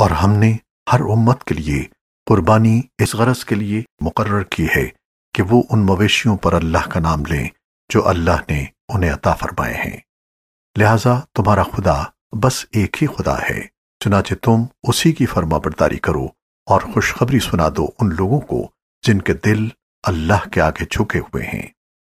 اور ہم نے ہر امت کے لیے قربانی اس غرض کے لیے مقرر کی ہے کہ وہ ان مویشیوں پر اللہ کا نام لیں جو اللہ نے انہیں عطا فرمائے ہیں۔ لہذا تمہارا خدا بس ایک ہی خدا ہے، چنانچہ تم اسی کی فرما برداری کرو اور خوشخبری سنا دو ان لوگوں کو جن کے دل اللہ کے آگے جھکے ہوئے ہیں۔